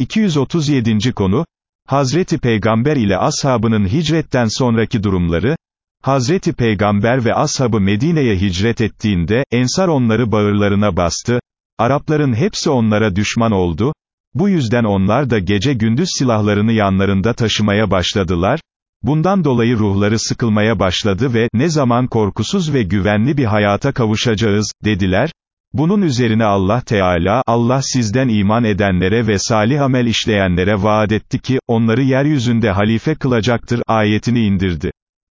237. konu, Hazreti Peygamber ile ashabının hicretten sonraki durumları, Hazreti Peygamber ve ashabı Medine'ye hicret ettiğinde, Ensar onları bağırlarına bastı, Arapların hepsi onlara düşman oldu, bu yüzden onlar da gece gündüz silahlarını yanlarında taşımaya başladılar, bundan dolayı ruhları sıkılmaya başladı ve, ne zaman korkusuz ve güvenli bir hayata kavuşacağız, dediler, bunun üzerine Allah Teala, Allah sizden iman edenlere ve salih amel işleyenlere vaat etti ki, onları yeryüzünde halife kılacaktır, ayetini indirdi.